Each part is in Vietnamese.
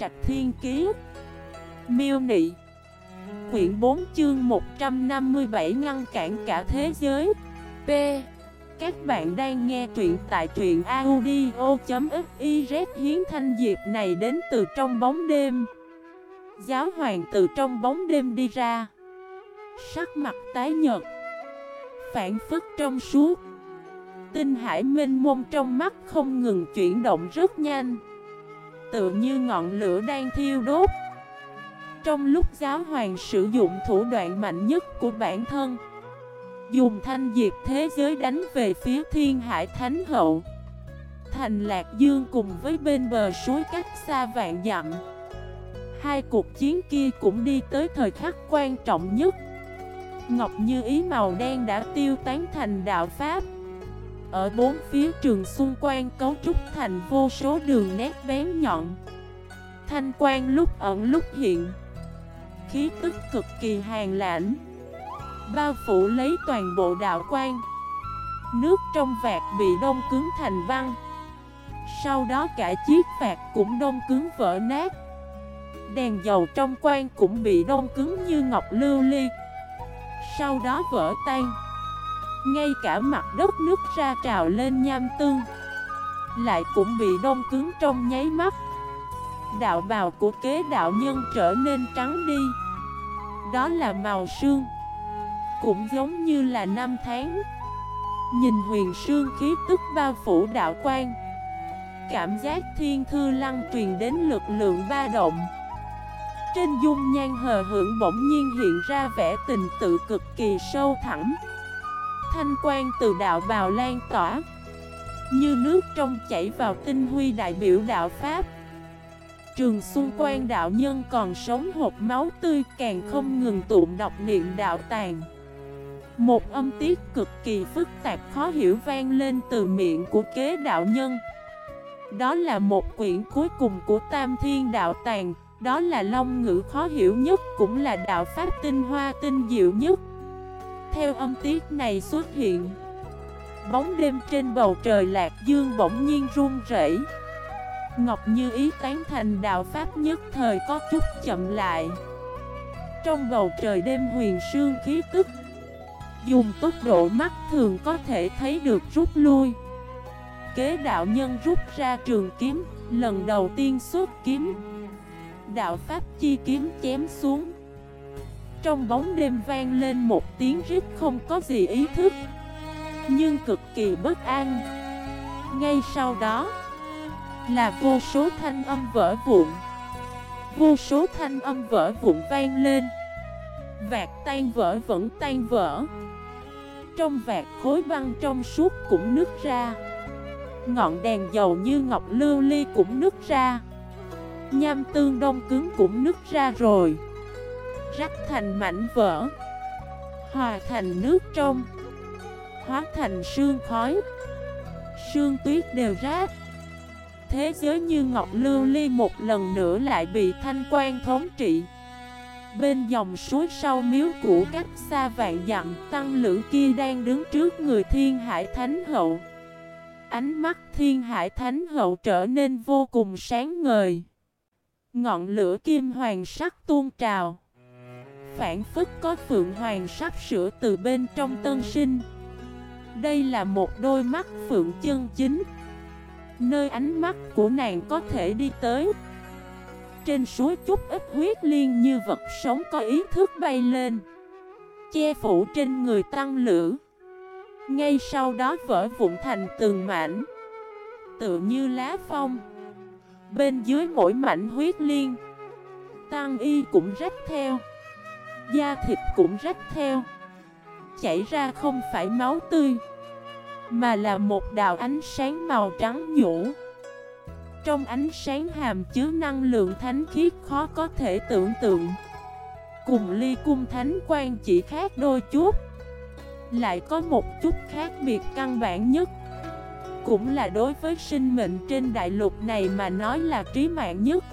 Trạch Thiên Kiế Miêu Nị. Quyển 4 chương 157 ngăn cản cả thế giới. P. Các bạn đang nghe truyện tại truyện audio.xyz Hiến thanh diệp này đến từ trong bóng đêm. Giáo hoàng từ trong bóng đêm đi ra. Sắc mặt tái nhợt. Phản phức trong suốt. Tinh hải minh mông trong mắt không ngừng chuyển động rất nhanh. Tựa như ngọn lửa đang thiêu đốt. Trong lúc giáo hoàng sử dụng thủ đoạn mạnh nhất của bản thân, Dùng thanh diệt thế giới đánh về phía thiên hải thánh hậu. Thành Lạc Dương cùng với bên bờ suối cách xa vạn dặm. Hai cuộc chiến kia cũng đi tới thời khắc quan trọng nhất. Ngọc như ý màu đen đã tiêu tán thành đạo Pháp. Ở bốn phía trường xung quanh cấu trúc thành vô số đường nét bén nhọn. Thanh quan lúc ẩn lúc hiện. Khí tức cực kỳ hàng lãnh. Bao phủ lấy toàn bộ đạo quan. Nước trong vạt bị đông cứng thành băng. Sau đó cả chiếc vạt cũng đông cứng vỡ nát. Đèn dầu trong quan cũng bị đông cứng như ngọc lưu ly. Sau đó vỡ tan. Ngay cả mặt đất nước ra trào lên nham tương, Lại cũng bị đông cứng trong nháy mắt. Đạo bào của kế đạo nhân trở nên trắng đi. Đó là màu sương, Cũng giống như là năm tháng. Nhìn huyền sương khí tức bao phủ đạo quan, Cảm giác thiên thư lăng truyền đến lực lượng ba động. Trên dung nhan hờ hưởng bỗng nhiên hiện ra vẻ tình tự cực kỳ sâu thẳm. Thanh quan từ đạo bào lan tỏa. Như nước trong chảy vào tinh huy đại biểu đạo Pháp. Trường xung quanh đạo nhân còn sống hộp máu tươi càng không ngừng tụng đọc niệm đạo tàng. Một âm tiết cực kỳ phức tạp khó hiểu vang lên từ miệng của kế đạo nhân. Đó là một quyển cuối cùng của Tam Thiên Đạo Tàng. Đó là long ngữ khó hiểu nhất cũng là đạo pháp tinh hoa tinh diệu nhất. Theo âm tiết này xuất hiện. Bóng đêm trên bầu trời lạc dương bỗng nhiên run rẩy. Ngọc Như ý tán thành đạo Pháp nhất thời có chút chậm lại. Trong bầu trời đêm huyền sương khí tức, Dùng tốc độ mắt thường có thể thấy được rút lui. Kế đạo nhân rút ra trường kiếm, Lần đầu tiên xuất kiếm. Đạo Pháp chi kiếm chém xuống trong bóng đêm vang lên một tiếng rít không có gì ý thức, Nhưng cực kỳ bất an. Ngay sau đó là vô số thanh âm vỡ vụn, Vô số thanh âm vỡ vụn vang lên. Vạt tan vỡ vẫn tan vỡ. Trong vạt khối băng trong suốt cũng nứt ra. Ngọn đèn dầu như ngọc lưu ly cũng nứt ra. Nham tương đông cứng cũng nứt ra rồi. Rắc thành mảnh vỡ, Hòa thành nước trong, Hóa thành sương khói. Sương tuyết đều rác. Thế giới như Ngọc Lưu Ly một lần nữa lại bị thanh quan thống trị. Bên dòng suối sau miếu cũ cách xa vạn dặm, Tăng lữ kia đang đứng trước người thiên hải thánh hậu. Ánh mắt thiên hải thánh hậu trở nên vô cùng sáng ngời. Ngọn lửa kim hoàng sắc tuôn trào. Phản phức có phượng hoàng sắp sửa từ bên trong tân sinh. Đây là một đôi mắt phượng chân chính. Nơi ánh mắt của nàng có thể đi tới. Trên suối chút ít huyết liên như vật sống có ý thức bay lên. Che phủ trên người tăng lửa Ngay sau đó vỡ vụn thành từng mảnh. Tự như lá phong. Bên dưới mỗi mảnh huyết liên. Tăng y cũng rách theo. Da thịt cũng rách theo. Chảy ra không phải máu tươi, mà là một đạo ánh sáng màu trắng nhũ. Trong ánh sáng hàm chứa năng lượng thánh khiết khó có thể tưởng tượng. Cùng ly cung thánh quan chỉ khác đôi chút, Lại có một chút khác biệt căn bản nhất. Cũng là đối với sinh mệnh trên đại lục này mà nói là trí mạng nhất.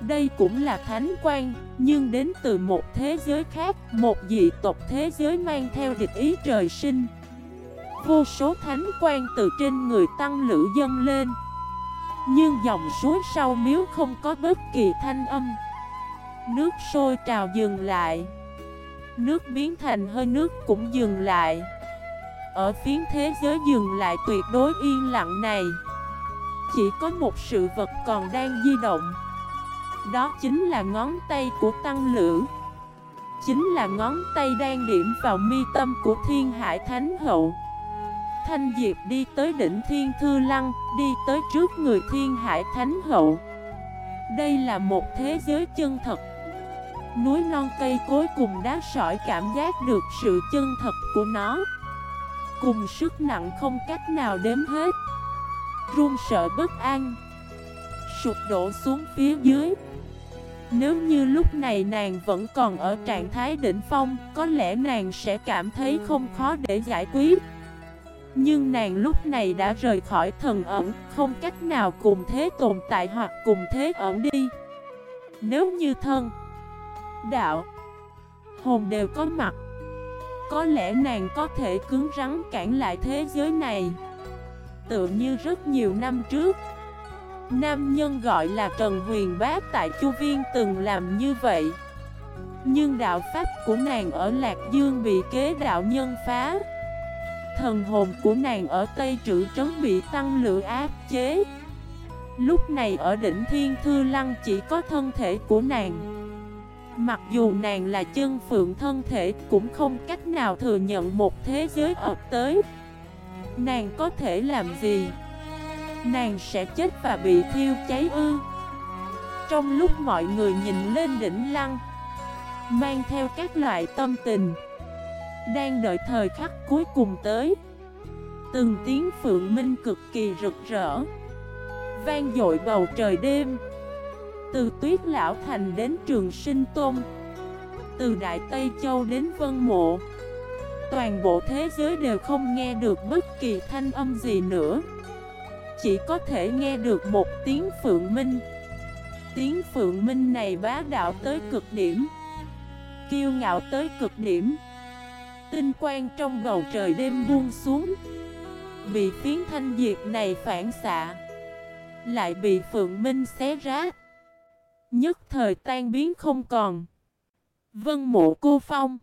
Đây cũng là thánh quan, Nhưng đến từ một thế giới khác, Một dị tộc thế giới mang theo địch ý trời sinh. Vô số thánh quan từ trên người tăng lữ dâng lên. Nhưng dòng suối sau miếu không có bất kỳ thanh âm. Nước sôi trào dừng lại. Nước biến thành hơi nước cũng dừng lại. Ở phiến thế giới dừng lại tuyệt đối yên lặng này. Chỉ có một sự vật còn đang di động. Đó chính là ngón tay của Tăng Lữ. Chính là ngón tay đang điểm vào mi tâm của Thiên Hải Thánh Hậu. Thanh Diệp đi tới đỉnh Thiên Thư Lăng, Đi tới trước người Thiên Hải Thánh Hậu. Đây là một thế giới chân thật. Núi non cây cối cùng đá sỏi cảm giác được sự chân thật của nó. Cùng sức nặng không cách nào đếm hết. Run sợ bất an. Sụp đổ xuống phía dưới Nếu như lúc này nàng vẫn còn ở trạng thái đỉnh phong Có lẽ nàng sẽ cảm thấy không khó để giải quyết Nhưng nàng lúc này đã rời khỏi thần ẩn Không cách nào cùng thế tồn tại hoặc cùng thế ẩn đi Nếu như thân đạo, hồn đều có mặt. Có lẽ nàng có thể cứng rắn cản lại thế giới này. Tựa như rất nhiều năm trước, nam nhân gọi là Trần Huyền Bá tại Chu Viên từng làm như vậy. Nhưng đạo pháp của nàng ở Lạc Dương bị kế đạo nhân phá. Thần hồn của nàng ở Tây Trữ Trấn bị tăng lửa áp chế. Lúc này ở đỉnh Thiên Thư Lăng chỉ có thân thể của nàng. Mặc dù nàng là chân phượng thân thể cũng không cách nào thừa nhận một thế giới ập tới Nàng có thể làm gì? Nàng sẽ chết và bị thiêu cháy ư. Trong lúc mọi người nhìn lên đỉnh lăng, Mang theo các loại tâm tình, Đang đợi thời khắc cuối cùng tới. Từng tiếng phượng minh cực kỳ rực rỡ, Vang dội bầu trời đêm. Từ Tuyết Lão Thành đến Trường Sinh Tôn, Từ Đại Tây Châu đến Vân Mộ, Toàn bộ thế giới đều không nghe được bất kỳ thanh âm gì nữa. Chỉ có thể nghe được một tiếng Phượng Minh. Tiếng Phượng Minh này bá đạo tới cực điểm, Kiêu ngạo tới cực điểm. Tinh quang trong bầu trời đêm buông xuống. Bị phiến thanh diệt này phản xạ, Lại bị Phượng Minh xé rách. Nhất thời tan biến không còn. Vân mộ cô phong,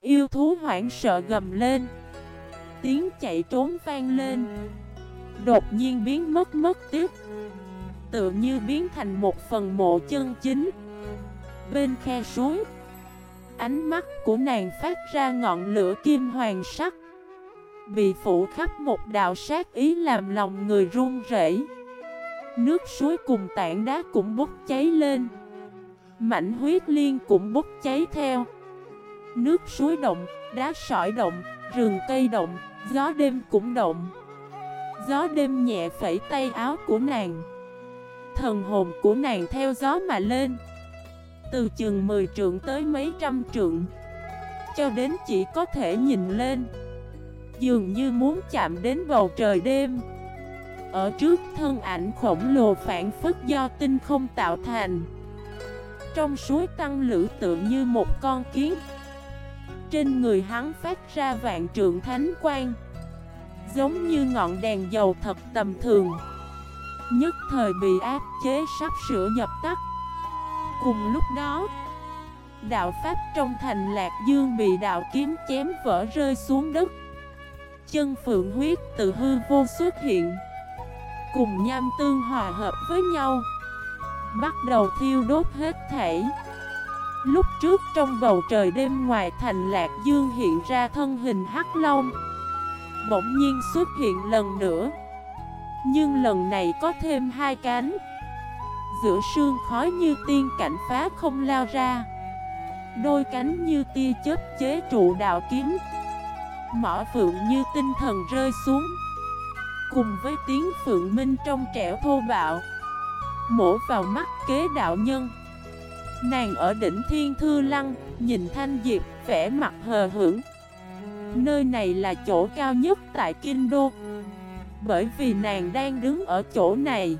Yêu thú hoảng sợ gầm lên. Tiếng chạy trốn vang lên. Đột nhiên biến mất mất tiếp, Tự như biến thành một phần mộ chân chính. Bên khe suối Ánh mắt của nàng phát ra ngọn lửa kim hoàng sắc. Bị phủ khắp một đạo sát ý làm lòng người run rẩy. Nước suối cùng tảng đá cũng bốc cháy lên. Mảnh huyết liên cũng bốc cháy theo. Nước suối động, đá sỏi động, rừng cây động, gió đêm cũng động. Gió đêm nhẹ phẩy tay áo của nàng. Thần hồn của nàng theo gió mà lên. Từ chừng 10 trượng tới mấy trăm trượng. Cho đến chỉ có thể nhìn lên. Dường như muốn chạm đến bầu trời đêm. Ở trước thân ảnh khổng lồ phản phức do tinh không tạo thành. Trong suối tăng lữ tượng như một con kiến. Trên người hắn phát ra vạn trượng thánh quang. Giống như ngọn đèn dầu thật tầm thường. Nhất thời bị áp chế sắp sửa dập tắt. Cùng lúc đó, Đạo Pháp trong thành Lạc Dương bị đạo kiếm chém vỡ rơi xuống đất. Chân phượng huyết tự hư vô xuất hiện. Cùng nham tương hòa hợp với nhau. Bắt đầu thiêu đốt hết thảy Lúc trước trong bầu trời đêm ngoài thành Lạc Dương hiện ra thân hình hắc long. Bỗng nhiên xuất hiện lần nữa. Nhưng lần này có thêm hai cánh. Giữa sương khói như tiên cảnh phá không lao ra. Đôi cánh như tia chớp chế trụ đạo kiếm. Mỏ phượng như tinh thần rơi xuống. Cùng với tiếng phượng minh trong trẻo thô bạo. Mổ vào mắt kế đạo nhân. Nàng ở đỉnh thiên thư lăng, Nhìn thanh diệp, vẻ mặt hờ hững. Nơi này là chỗ cao nhất tại Kinh Đô Bởi vì nàng đang đứng ở chỗ này.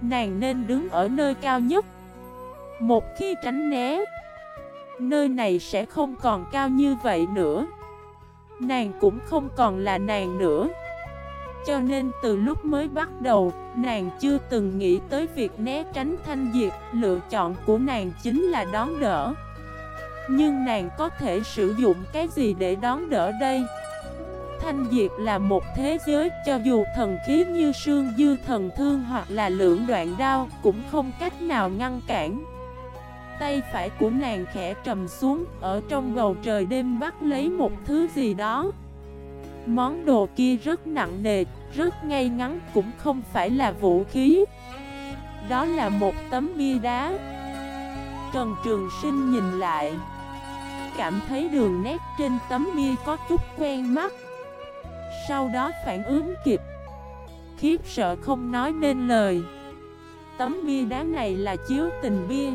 Nàng nên đứng ở nơi cao nhất. Một khi tránh né Nơi này sẽ không còn cao như vậy nữa. Nàng cũng không còn là nàng nữa. Cho nên từ lúc mới bắt đầu, nàng chưa từng nghĩ tới việc né tránh thanh diệt. Lựa chọn của nàng chính là đón đỡ. Nhưng nàng có thể sử dụng cái gì để đón đỡ đây? Thanh diệp là một thế giới cho dù thần khí như sương dư thần thương hoặc là lưỡng đoạn đao cũng không cách nào ngăn cản. Tay phải của nàng khẽ trầm xuống ở trong bầu trời đêm bắt lấy một thứ gì đó. Món đồ kia rất nặng nề, rất ngay ngắn cũng không phải là vũ khí. Đó là một tấm bia đá. Trần Trường Sinh nhìn lại. Cảm thấy đường nét trên tấm bia có chút quen mắt. Sau đó phản ứng kịp. Khiếp sợ không nói nên lời. Tấm bia đá này là chiếu tình bia.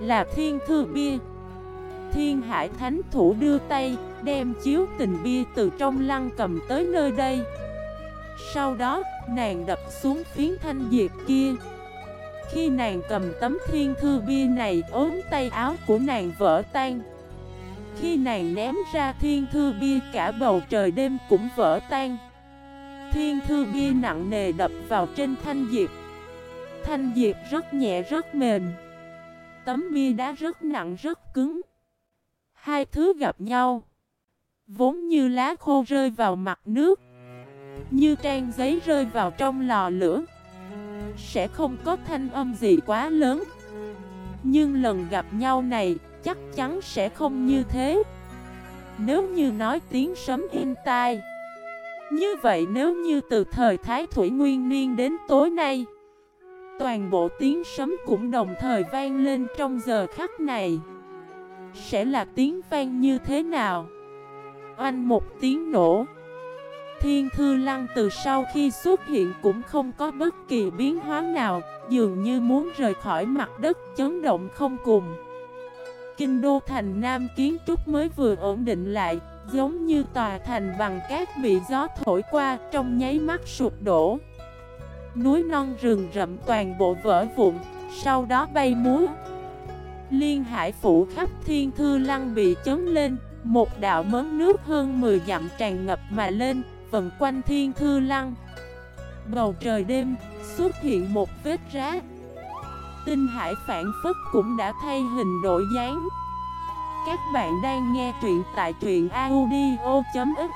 Là thiên thư bia. Thiên hải thánh thủ đưa tay, Đem chiếu tình bia từ trong lăng cầm tới nơi đây. Sau đó, nàng đập xuống phiến thanh diệt kia. Khi nàng cầm tấm thiên thư bia này, ốm tay áo của nàng vỡ tan. Khi nàng ném ra thiên thư bia, cả bầu trời đêm cũng vỡ tan. Thiên thư bia nặng nề đập vào trên thanh diệp Thanh diệp rất nhẹ, rất mềm. Tấm bia đá rất nặng, rất cứng. Hai thứ gặp nhau. Vốn như lá khô rơi vào mặt nước, Như trang giấy rơi vào trong lò lửa. Sẽ không có thanh âm gì quá lớn. Nhưng lần gặp nhau này chắc chắn sẽ không như thế. Nếu như nói tiếng sấm in tai, Như vậy nếu như từ thời Thái Thủy Nguyên Niên đến tối nay, Toàn bộ tiếng sấm cũng đồng thời vang lên trong giờ khắc này. Sẽ là tiếng vang như thế nào? Oanh một tiếng nổ. Thiên Thư Lăng từ sau khi xuất hiện cũng không có bất kỳ biến hóa nào, Dường như muốn rời khỏi mặt đất chấn động không cùng. Kinh đô thành Nam kiến trúc mới vừa ổn định lại Giống như tòa thành bằng cát bị gió thổi qua trong nháy mắt sụp đổ Núi non rừng rậm toàn bộ vỡ vụn Sau đó bay múa Liên hải phủ khắp thiên thư lăng bị chấn lên một đạo mớn nước hơn 10 dặm tràn ngập mà lên, vần quanh thiên thư lăng. Bầu trời đêm, xuất hiện một vết rác. Tinh hải phản phất cũng đã thay hình đổi dáng. Các bạn đang nghe truyện tại truyện audio.fif